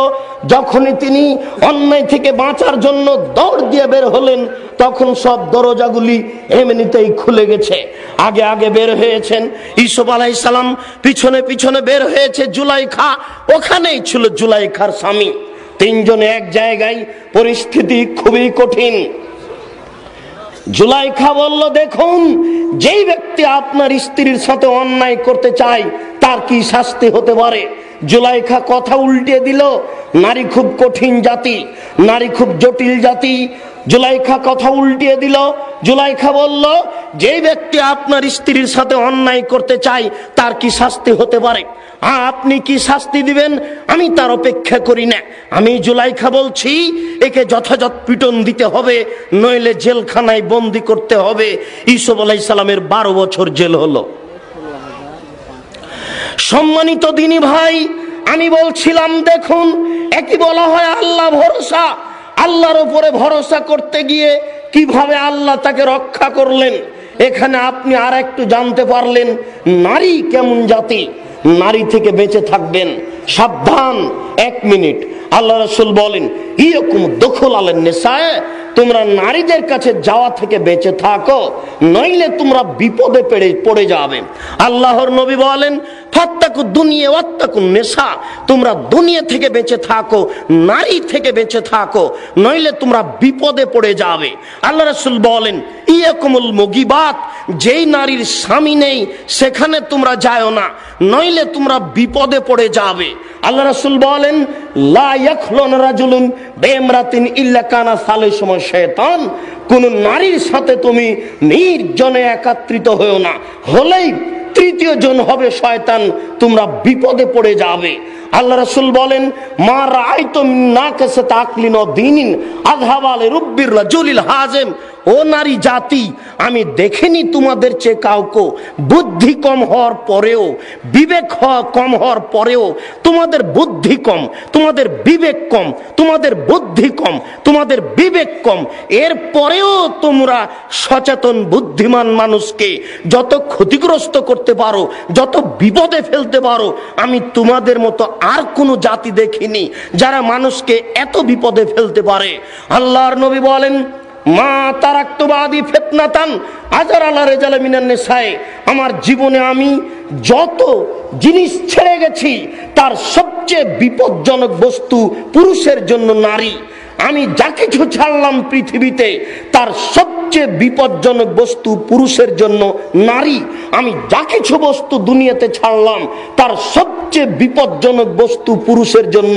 যখনই তিনি অন্যায় থেকে বাঁচার জন্য দৌড় দিয়ে বের হলেন, তখন সব দরজাগুলি এমনিতেই খুলে গেছে। আগে আগে বের হয়েছেন ইসব আলাই সালাম পিছনে পিছনে বের হয়েছে জুলাইখা। ওখানেই ছিল জুলাইখার স্বামী। তিনজনে এক জায়গায় পরিস্থিতি খুবই কঠিন। জুলাইখা বলল, দেখুন, যেই ব্যক্তি আপনার স্ত্রীর সাথে অন্যায় করতে চায়, তার কি শাস্তি হতে পারে? জুলাইখা কথা উল্টে দিল, নারী খুব কঠিন জাতি, নারী খুব জটিল জাতি। জুলাইখা কথা উল্টিয়ে দিল, জুলাইখা বলল যে ব্যক্তি আপনার স্ত্রীর সাথে অন্যায় করতে চাই তার কি শাস্তি হতে পারে? আপনি কি শাস্তি দিবেন? আমি তার অপেক্ষা করি না। আমি জুলাইখা বলছি, একে যথাযথ পিটন দিতে হবে, নইলে জেলখানায় বন্দি করতে হবে। ইসব আলাই সালামের বারো বছর জেল হলো। সম্মানিত দিনী ভাই, আমি বলছিলাম, দেখুন একই বলা হয় আল্লাহ ভরসা। আল্লাহর উপরে ভরসা করতে গিয়ে কীভাবে আল্লাহ তাকে রক্ষা করলেন? এখানে আপনি আর একটু জানতে পারলেন নারী কেমন জাতি? নারী থেকে বেঁচে থাকবেন। সাবধান, এক মিনিট। আল্লাহ রসুল বলেন ইরকম দখল আলেন নেশায় তোমরা নারীদের কাছে যাওয়া থেকে বেঁচে থাকো, নইলে তোমরা বিপদে পেড়ে, পড়ে যাবে। আল্লাহর নবী বলেন, ফাত্তাকু দুনিয়া ওয়াত্তাকু নেশা। তোমরা দুনিয়া থেকে বেঁচে থাকো, নারী থেকে বেঁচে থাকো, নইলে তোমরা বিপদে পড়ে যাবে। আল্লাহ রসুল বলেন, ইয়াকুমুল মুগিবাত, যেই নারীর স্বামী নেই, সেখানে তোমরা যাও না, নইলে তোমরা বিপদে পড়ে যাবে। আল্লাহ রসুল বলেন রাজুলুন বেমরাতিন ইল্লাকানা সালের সময় শেতান কোন নারীর সাথে তুমি নির্জনে একাত্রিত হয়েও না। হলেই তৃতীয় জন হবে শয়তান, তোমরা বিপদে পড়ে যাবে। আল্লাহ রসুল বলেন, মা রায় তো না কেসে তাকলিন দিন আধাবালে রুব্বির রাজুলিল হাজেম ও নারী জাতি, আমি দেখিনি তোমাদের চেয়ে কাউকে। বুদ্ধি কম হওয়ার পরেও, বিবেক কম হওয়ার পরেও তোমাদের বুদ্ধি কম, তোমাদের বিবেক কম, তোমাদের বুদ্ধি কম, তোমাদের বিবেক কম। এর পরেও তোমরা সচেতন, বুদ্ধিমান মানুষকে যত ক্ষতিগ্রস্ত করতে পারো, যত বিপদে ফেলতে পারো, আমি তোমাদের মতো আর কোনো জাতি দেখিনি যারা মানুষকে এত বিপদে ফেলতে পারে। আল্লাহর নবী বলেন মা আজার আমার জীবনে আমি যত জিনিস ছেড়ে গেছি, তার সবচেয়ে বিপজ্জনক বস্তু পুরুষের জন্য নারী। আমি যা কিছু ছাড়লাম পৃথিবীতে, তার সবচেয়ে বিপজ্জনক বস্তু পুরুষের জন্য নারী। আমি যা কিছু বস্তু দুনিয়াতে ছাড়লাম, তার সবচেয়ে বিপজ্জনক বস্তু পুরুষের জন্য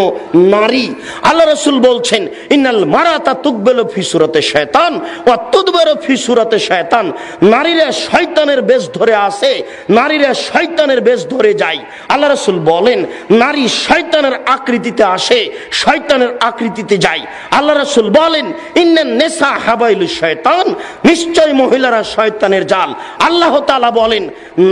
নারী। আল্লাহ রসুল বলছেন ইনাল মারা তা তুকবেল ফিসুরতে শয়তান ও তুদবের ফিসুরতে শয়তান। নারীরা শয়তানের বেশ ধরে আসে, নারীরা শয়তানের বেশ ধরে যায়। আল্লাহ রসুল বলেন, নারী শয়তানের আকৃতিতে আসে, শয়তানের আকৃতিতে যায়। আল্লাহ রসুল বলেন ইন্নান নেশা হাবাইলু শয়তান নিশ্চয় মহিলারা শয়তানের জাল। আল্লাহ তালা বলেন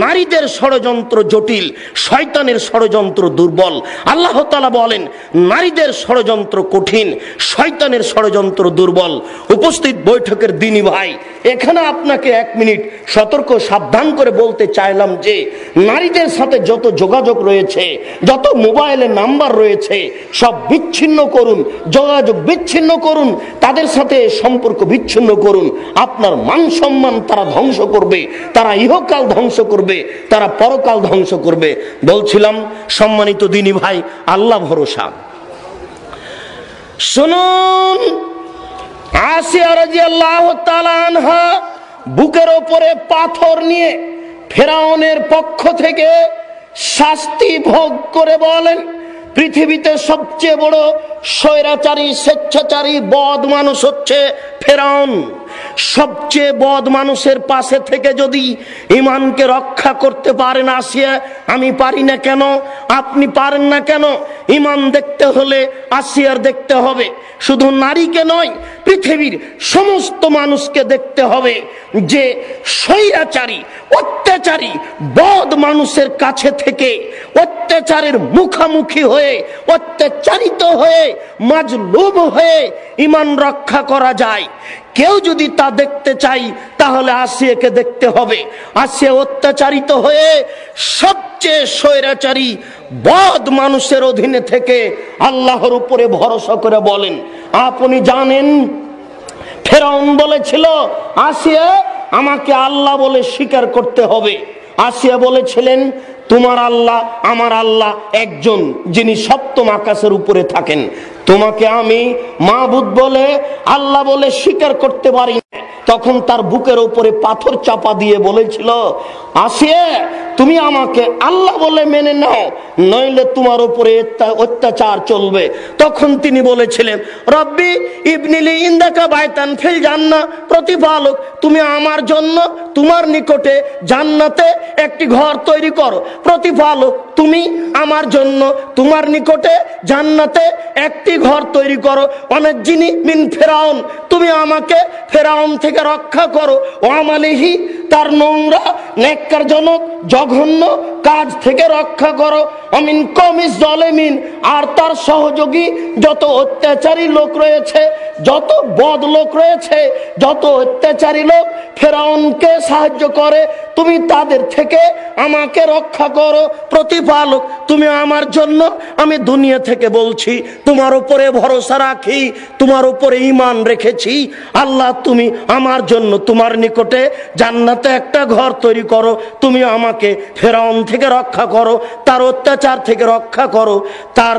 নারীদের ষড়যন্ত্র জটিল, শয়তানের ষড়যন্ত্র দুর্বল। আল্লাহ তালা বলেন, নারীদের ষড়যন্ত্র কঠিন, শয়তানের ষড়যন্ত্র দুর্বল। উপস্থিত বৈঠকের দিনী ভাই, এখানে আপনাকে এক মিনিট সতর্ক, সাবধান করে বলতে চাইলাম যে, নারীদের সাথে যত যোগাযোগ রয়েছে, যত মোবাইলে নাম্বার রয়েছে, সব বিচ্ছিন্ন করুন, যোগাযোগ বিচ্ছিন্ন করুন, তাদের সাথে সম্পর্ক বিচ্ছিন্ন করুন। আপনার মান সম্মান তারা ধ্বংস করবে, তারা ইহকাল ধ্বংস করবে তারা পরকাল ধ্বংস করবে। বলছিলাম, সম্মানিত দিনী ভাই, আল্লাহ ভরসা। শুনুন বুকের ওপরে পাথর নিয়ে ফেরাউনের পক্ষ থেকে শাস্তি ভোগ করে বলেন, পৃথিবীতে সবচেয়ে বড় স্বৈরাচারী, স্বেচ্ছাচারী, বদ মানুষ হচ্ছে ফেরাউন। সবচেয়ে বদ মানুষের পাশে থেকে যদি ইমানকে রক্ষা করতে পারেন আসিয়া, আমি পারি না কেন? আপনি পারেন না কেন? ইমান দেখতে হলে আসিয়ার দেখতে হবে। শুধু নারীকে নয়, পৃথিবীর সমস্ত মানুষকে দেখতে হবে যে স্বৈরাচারী, অত্যাচারী, বদ মানুষের কাছে থেকে অত্যাচারের মুখামুখি হয়ে, অত্যাচারিত হয়ে, মাজলুম হয়ে ইমান রক্ষা করা যায়। কেউ যদি তা দেখতে চাই, তাহলে আসিয়াকে দেখতে হবে। আসিয়া অত্যাচারিত হয়ে সবচেয়ে স্বৈরাচারী, বদ মানুষের অধীনে থেকে আল্লাহর উপরে ভরসা করে বলেন, আপনি জানেন, ফেরাউন বলেছিল, আসিয়া আমাকে আল্লাহ বলে স্বীকার করতে হবে। আসিয়া বলেছিলেন, তোমার আল্লাহ, আমার আল্লাহ একজন, যিনি সপ্তম আকাশের উপরে থাকেন। তোমাকে আমি মাহবুদ বলে, আল্লাহ বলে স্বীকার করতে পারি না। তখন তার বুকের উপরে পাথর চাপা দিয়ে বলেছিল আসিয়ে তুমি আমাকে আল্লাহ বলে মেনে নাও, নইলে তোমার উপরে অত্যাচার চলবে তখন তিনি বলেছিলেন, রব্বি ইবনিলি ইন্দাকা বাইতান ফিল জান্না, প্রতিপালক, তুমি আমার জন্য তোমার নিকটে জান্নাতে একটি ঘর তৈরি করো প্রতিপালক, তুমি আমার জন্য তোমার নিকটে জান্নাতে একটি ঘর তৈরি করো। অনেক জিনি মিন ফেরাউন, তুমি আমাকে ফেরাউন থেকে রক্ষা করো। ও আমালিহি, তার নোংরা নেককারজনক জঘন্য কাজ থেকে রক্ষা করো। অমিন কমিস জলেমিন, আর তার সহযোগী যত অত্যাচারী লোক রয়েছে, যত বদ লোক রয়েছে, যত অত্যাচারী লোক ফেরাউনকে সাহায্য করে, তুমি তাদের থেকে আমাকে রক্ষা করো। প্রতিপালক, তুমি আমার জন্য, আমি দুনিয়া থেকে বলছি, তোমার উপরে ভরসা রাখি, তোমার উপরে ইমান রেখেছি। আল্লাহ, তুমি আমার জন্য তোমার নিকটে জান্নাতে একটা ঘর তৈরি করো। তুমি আমাকে ফেরাউন থেকে রক্ষা করো, তার অত্যাচার থেকে রক্ষা করো, তার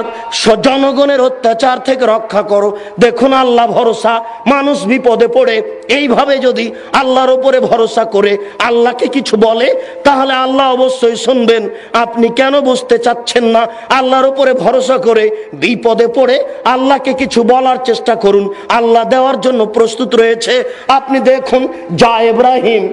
জনগণের অত্যাচার থেকে রক্ষা করো। দেখুন আল্লাহ ভরসা, মানুষ বিপদে পড়ে। এইভাবে যদি আল্লাহর উপরে ভরসা করে আল্লাহকে কিছু বলে, তাহলে আল্লাহ অবশ্যই শুনবেন। আপনি কেন বুঝতে চাচ্ছেন না? আল্লাহর উপরে ভরসা করে বিপদে পড়ে আল্লাহকে কিছু বলার চেষ্টা করুন। আল্লাহ দেওয়ার জন্য প্রস্তুত রয়েছে। আপনি দেখুন যা ইব্রাহিম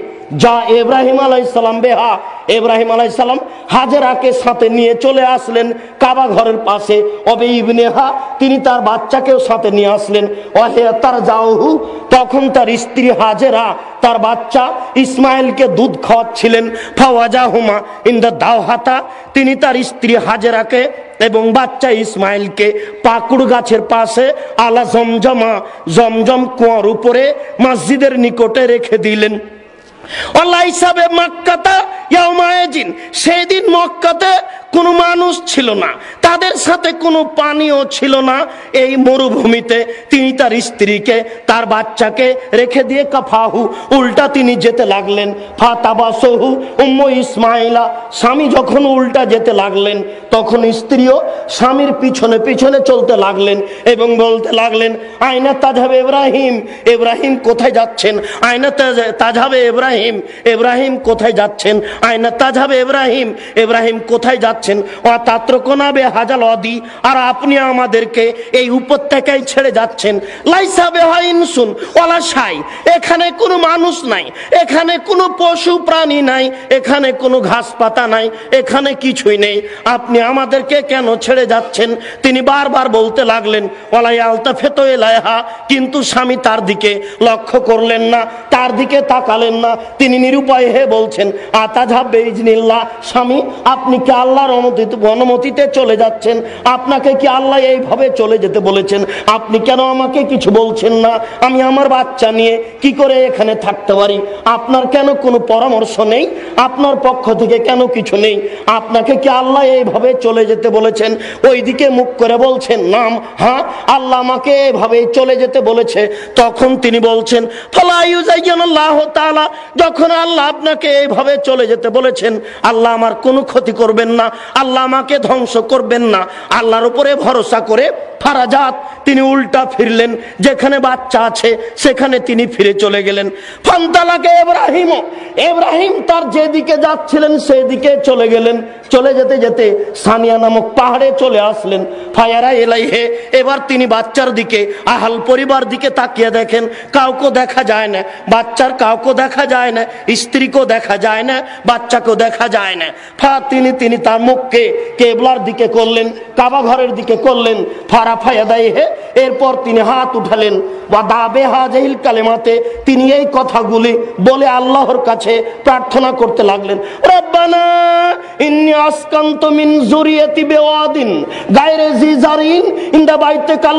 যা ইব্রাহিম আলাইসালাম বেহা। ইব্রাহিম আলাইসালাম হাজেরাকে সাথে নিয়ে চলে আসলেন কাবা ঘরের পাশে। অবে ইবনেহা তিনি তার বাচ্চাকেও সাথে নিয়ে আসলেন। অহে তার যাওহু তখন তার স্ত্রী হাজেরা তার বাচ্চা ইসমাইলকে দুধ খাওয়াচ্ছিলেন। ফাওয়াজা হুমা ইন দ্য দাওহাতা, তিনি তার স্ত্রী হাজেরাকে এবং বাচ্চা ইসমাইলকে পাকুড় গাছের পাশে আলা জমজমা, জমজম কুয়ার উপরে মসজিদের নিকটে রেখে দিলেন। সেদিন মক্কাতে কোনো মানুষ ছিল না। তাদের সাথে কোনো পানিও ছিল না। এই মরুভূমিতে তিনি তার স্ত্রীকে, তার বাচ্চাকে রেখে দিয়ে কাফাহু, উল্টা তিনি যেতে লাগলেন। ফাতাবাসহু উম্ম ইসমাইলা, স্বামী যখন উল্টা যেতে লাগলেন, তখন স্ত্রীও স্বামীর পিছনে পিছনে চলতে লাগলেন এবং বলতে লাগলেন আয়না তাজাবে ইব্রাহিম ইব্রাহিম কোথায় যাচ্ছেন? আয়না তাজ- তাজাবে ইব্রাহিম ইব্রাহিম কোথায় যাচ্ছেন? আয়না তাজাবে ইব্রাহিম ইব্রাহিম কোথায় যাচ্ছেন? ও তাত্রকোনাবে হাজাল অদি, আর আপনি আমাদেরকে এই উপত্যকায় ছেড়ে যাচ্ছেন। লাইসাবে হয় ইনসুন ওলা এখানে কোনো মানুষ নাই, এখানে কোনো পশু প্রাণী নাই, এখানে কোনো ঘাস পাতা নাই, এখানে কিছুই নেই। আপনি আমাদেরকে কেন ছেড়ে যাচ্ছেন? তিনি বারবার বলতে লাগলেন ওলাই আলতা ফেতো এলাহা কিন্তু স্বামী তার দিকে লক্ষ্য করলেন না, তার দিকে তাকালেন না। তিনি নিরুপায় হে বলছেন আতাঝাবে ইজনিল্লাহ স্বামী, আপনি কি আল্লাহর অনুমতিতে চলে যাচ্ছেন। আপনাকে কি আল্লাহ এইভাবে চলে যেতে বলেছেন? আপনি কেন আমাকে কিছু বলছেন না? আমি আমার বাচ্চা নিয়ে কি করে এখানে থাকতে পারি? আপনার কেন কোনো পরামর্শ নেই? আপনার পক্ষ থেকে কেন কিছু নেই? আপনাকে কি আল্লাহ এইভাবে চলে যেতে বলেছেন? ওইদিকে মুখ করে বলছেন, নাম হ্যাঁ আল্লাহ আমাকে এভাবে চলে যেতে বলেছে। তখন তিনি বলছেন যখন আল্লাহ আপনাকে এইভাবে চলে যেতে বলেছেন, আল্লাহ আমার কোনো ক্ষতি করবেন না। আল্লাহ আমাকে ধ্বংস করবেন না। আল্লাহর উপরে ভরসা করে ফারাজাত তিনি উল্টা ফিরলেন। যেখানে বাচ্চা আছে, সেখানে তিনি ফিরে চলে গেলেন। ফান্তালাকে এব্রাহিম এব্রাহিম তার যেদিকে যাচ্ছিলেন, সেদিকে চলে গেলেন। চলে যেতে যেতে সানিয়া নামক পাহাড়ে চলে আসলেন। ফায়ারা এলাই হে এবার তিনি বাচ্চার দিকে, আহাল পরিবার দিকে তাকিয়ে দেখেন। কাউকে দেখা যায় না। বাচ্চার কাউকে দেখা যায় না, স্ত্রীকেও দেখা যায় না, বাচ্চাকেও দেখা যায় না। ফা তিনি তিনি তার মুখকে কেবলার দিকে করলেন, কাবা ঘরের দিকে করলেন, ফারা ফায়াদাই হে, এরপর তিনি হাত উঠালেন। বা দাবে হাজাইল কালেমাতে তিনি এই কথাগুলি বলে আল্লাহর কাছে প্রার্থনা করতে লাগলেন। রব্বানা ইন্নি আসকান্ত মিন জুরিয়াতি বেওয়াদিন গায়রে জিজারিন বাইতে কাল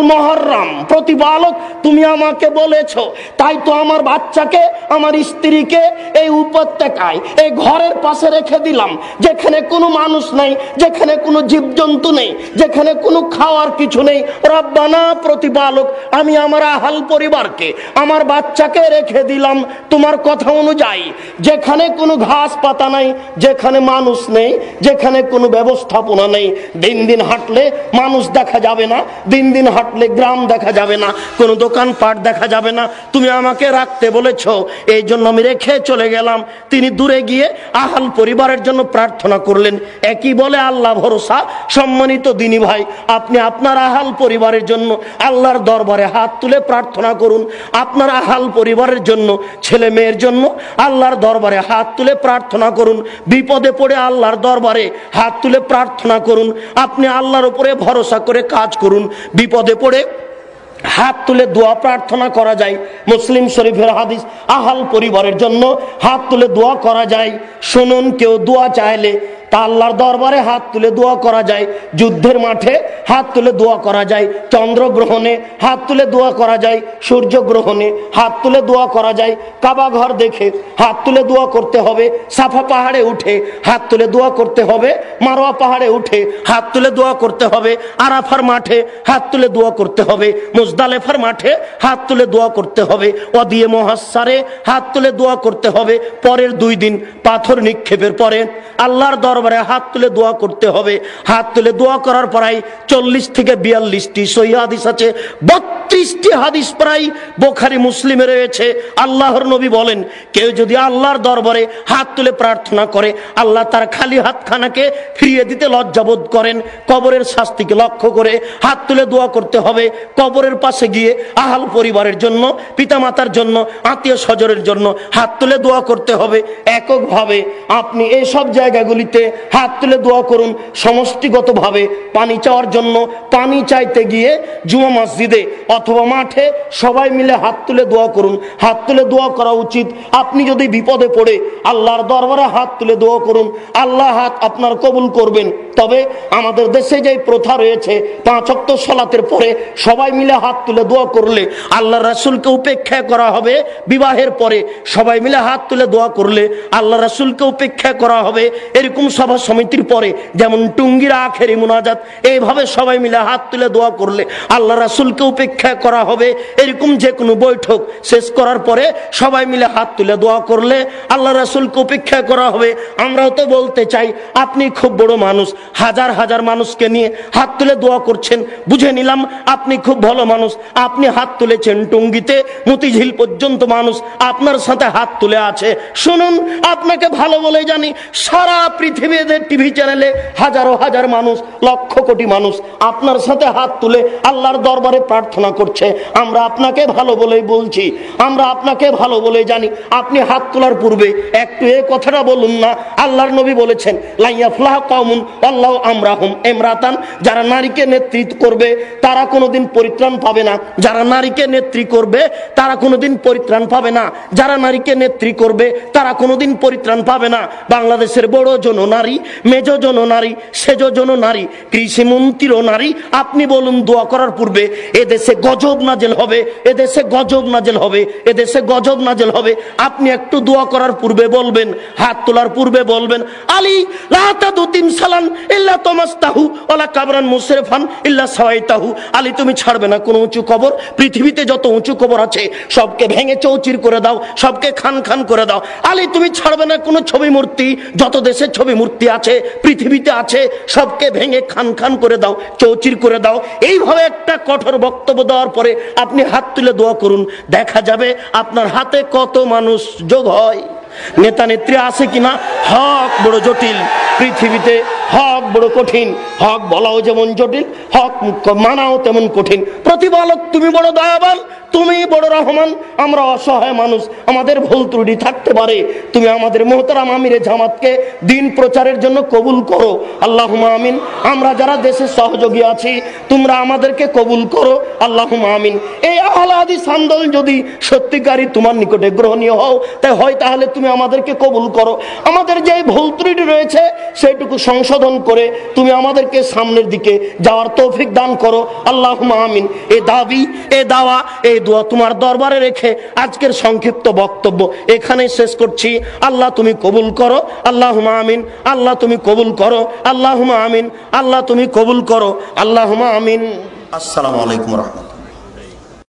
প্রতিপালক তুমি আমাকে বলেছ, তাই তো আমার বাচ্চাকে, আমার স্ত্রীকে এই উপত্যকায়, এই ঘরের পাশে রেখে দিলাম, যেখানে কোনো মানুষ নেই, যেখানে কোনো জীবজন্তু নেই, যেখানে কোনো খাওয়ার কিছু নেই। রব্বানা প্রতিপালক, আমি আমার আহাল পরিবারকে, আমার বাচ্চাকে রেখে দিলাম তোমার কথা অনুযায়ী। যেখানে কোনো ঘাস পাতা নাই, যেখানে মানুষ নেই, যেখানে কোনো ব্যবস্থাপনা নেই, দিন দিন হাঁটলে মানুষ দেখা যাবে না, দিন দিন হাঁটলে গ্রাম দেখা যাবে না, কোনো দোকানপাট দেখা যাবে না। তুমি আমাকে রাখতে বলেছ, এই জন্য আমি রেখে চলে গেলাম। তিনি দূরে গিয়ে আহাল পরিবারের জন্য প্রার্থনা করলেন, একই বলে আল্লাহ ভরসা, সম্মানিত দিনী ভাই, আপনি আপনার আহাল পরিবারের জন্য আল্লাহর দরবারে হাত তুলে প্রার্থনা করুন। আপনার আহাল পরিবারের জন্য, ছেলে মেয়ের জন্য আল্লাহর দরবারে হাত তুলে প্রার্থনা করুন। বিপদে পড়ে আল্লাহর দরবারে হাত তুলে প্রার্থনা করুন। আপনি আল্লাহর উপরে ভরসা করে কাজ করুন। বিপদে পড়ে হাত তুলে দোয়া প্রার্থনা করা যায়। মুসলিম শরীফের হাদিস, আহাল পরিবারের জন্য হাত তুলে দোয়া করা যায়। শুনুন, কেউ দোয়া চাইলে তা আল্লাহর দরবারে হাত তুলে দোয়া করা যায় যুদ্ধের মাঠে হাত তুলে দোয়া করা যায় চন্দ্রগ্রহণে হাত তুলে দোয়া করা যায় সূর্যগ্রহণে হাত তুলে দোয়া করা যায় কাবা ঘর দেখে হাত তুলে দোয়া করতে হবে সাফা পাহাড়ে উঠে হাত তুলে দোয়া করতে হবে মারোয়া পাহাড়ে উঠে হাত তুলে দোয়া করতে হবে আরাফার মাঠে হাত তুলে দোয়া করতে হবে মুজদালেফার মাঠে হাত তুলে দোয়া করতে হবে অদিয়ে মহাসারে হাত তুলে দোয়া করতে হবে পরের দুই দিন পাথর নিক্ষেপের পরে আল্লাহর দরবারে হাত তুলে দোয়া করতে হবে। হাত তুলে দোয়া করার পরাই চল্লিশ থেকে বিয়াল্লিশটি সহি আছে। বত্রিশটি হাদিস প্রায় বোখারি, মুসলিমে রয়েছে। আল্লাহর নবী বলেন, কেউ যদি আল্লাহর দরবারে হাত তুলে প্রার্থনা করে, আল্লাহ তার খালি হাতখানাকে ফিরিয়ে দিতে লজ্জাবোধ করেন। কবরের শাস্তিকে লক্ষ্য করে হাত তুলে দোয়া করতে হবে। কবরের পাশে গিয়ে আহাল পরিবারের জন্য, পিতামাতার জন্য, আত্মীয় স্বজনের জন্য হাত তুলে দোয়া করতে হবে। এককভাবে আপনি এই সব জায়গাগুলিতে হাত তুলে দোয়া করুন সমষ্টিগতভাবে পানি চাওয়ার জন্য। পানি চাইতে গিয়ে জুমা মসজিদে অথবা মাঠে সবাই মিলে হাত তুলে দোয়া করুন। হাত তুলে দোয়া করা উচিত। আপনি যদি বিপদে পড়ে, আল্লাহর দরবারে হাত তুলে দোয়া করুন। আল্লাহ হাত আপনার কবুল করবেন। তবে আমাদের দেশে যে প্রথা রয়েছে, পাঁচ অক্ট সলাতের পরে সবাই মিলে হাত তুলে দোয়া করলে আল্লাহ রাসুলকে উপেক্ষা করা হবে বিবাহের পরে। সবাই মিলে হাত তুলে দোয়া করলে আল্লাহ রাসুলকে উপেক্ষা করা হবে এরকম সভা সমিতির পরে, যেমন টুঙ্গিরা আখেরি মোনাজাত, এইভাবে সবাই মিলে হাত তুলে দোয়া করলে আল্লাহ রাসুলকে উপেক্ষা করা হবে। এরকম যে কোনো বৈঠক শেষ করার পরে সবাই মিলে হাত তুলে দোয়া করলে আল্লাহ রাসুলকে উপেক্ষা করা হবে। আমরাও তো বলতে চাই, আপনি খুব বড় মানুষ হাজার হাজার মানুষকে নিয়ে হাত তুলে দোয়া করছেন, বুঝে নিলাম আপনি খুব ভালো মানুষ, আপনি হাত তুলেছেন টুঙ্গিতে, মতিঝিল পর্যন্ত মানুষ আপনার সাথে হাত তুলে আছে। শুনুন, আপনাকে ভালো বলে জানি, সারা পৃথিবীতে টিভি চ্যানেলে হাজারো হাজার মানুষ, লক্ষ কোটি মানুষ আপনার সাথে হাত তুলে আল্লাহর দরবারে প্রার্থনা করছে। আমরা আপনাকে ভালো বলেই বলছি, আমরা আপনাকে ভালো বলে জানি, আপনি হাত তোলার পূর্বে একটু এ কথাটা বলুন না, আল্লাহর নবী বলেছেন লাইয়া ফ্লাহ কমুন আল্লাহ আমরা হুম এমরাতান। যারা নারীকে নেতৃত্ব করবে, তারা কোনোদিন পরিত্রাণ পাবে না। যারা নারীকে নেত্রী করবে, তারা কোনোদিন পরিত্রাণ পাবে না। যারা নারীকে নেত্রী করবে, তারা কোনোদিন পরিত্রাণ পাবে না। বাংলাদেশের বড় জন নারী, মেজ জন নারী, সেজ জন নারী, কৃষি মন্ত্রীও নারী, আপনি বলুন দোয়া করার পূর্বে, এদেশে গজব নাজেল হবে, এদেশে গজব নাজেল হবে, এদেশে গজব নাজেল হবে। আপনি একটু দোয়া করার পূর্বে বলবেন, হাত তোলার পূর্বে বলবেন, আলী লাতা দু তিন সালান ইল্লা তমাস্তাহু ওলা কাবরান মুসরেফান ইল্লা সহায়তাহু আলী, তুমি ছাড়বে না কোনো উঁচু কবর। পৃথিবীতে যত উঁচু কবর আছে, সবকে ভেঙে চৌচির করে দাও, সবকে খান খান করে দাও। আলী, তুমি ছাড়বে না কোনো ছবি মূর্তি। যত দেশে ছবি মূর্তি আছে, পৃথিবীতে আছে, সবকে ভেঙে খান খান করে দাও, চৌচির করে দাও। এইভাবে একটা কঠোর বক্তব্য দেওয়ার পরে আপনি হাত তুলে দোয়া করুন। দেখা যাবে আপনার হাতে কত মানুষ যোগ হয়। নেতা নেত্রী আছে কিনা? হক বড় জটিল। পৃথিবীতে হক বড় কঠিন। হক বলাও যেমন জটিল, হক মানাও তেমন কঠিন। প্রতিপালক, তুমি বড় দয়াবান, তুমি বড় রহমান। আমরা অসহায় মানুষ, আমাদের ভুল ত্রুটি থাকতে পারে। তুমি আমাদের মোহতারাম আমিরে জামাতকে দিন প্রচারের জন্য কবুল করো। আল্লাহ আমিন। আমরা যারা দেশের সহযোগী আছি, তোমরা আমাদেরকে কবুল করো। আল্লাহ আমিন। এই আহলাদি সান্দল যদি সত্যিকারী তোমার নিকটে গ্রহণীয় হও তাই হয় তাহলে তুমি আমাদেরকে কবুল করো। আমাদের যে ভুল ত্রুটি রয়েছে, সেইটুকু সংশোধন করে তুমি আমাদেরকে সামনের দিকে যাওয়ার তৌফিক দান করো। আল্লাহ আমিন। এ দাবি, এ দাওয়া এই দোয়া তোমার দরবারে রেখে আজকের সংক্ষিপ্ত বক্তব্য এখানে শেষ করছি। আল্লাহ তুমি কবুল করো। আল্লাহ আমিন। আল্লাহ তুমি কবুল করো। আল্লাহ আমিন। আল্লাহ তুমি কবুল করো। আল্লাহ আমিন। আসসালামু আলাইকুম রহমতুল্লাহ।